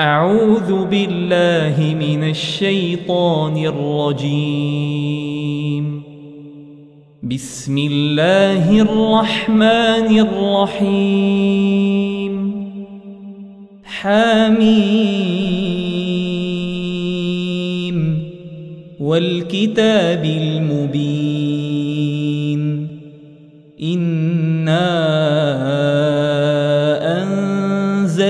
أعوذ بالله من الشيطان الرجيم. بسم الله الرحمن الرحيم. حميم. والكتاب المبين.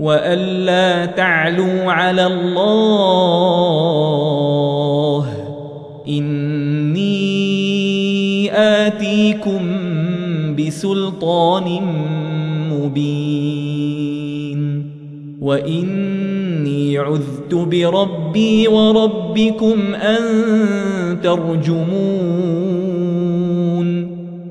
وألا تعلوا على الله إني آتيكم بسلطان مبين وإني عذت بربي وربكم أن ترجمون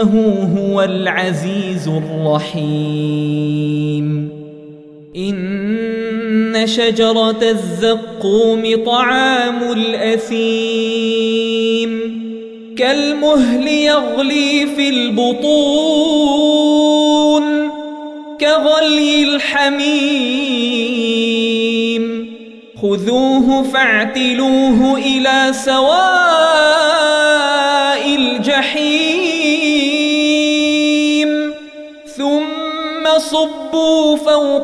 إنه هو العزيز الرحيم. إن شجرة الزقوم طعام الأثيم. كالمهل يغلي في البطون. كغلي الحميم. خذوه فاعتلوه إلى سواء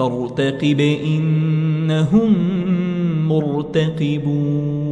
فارتقب إنهم مرتقبون.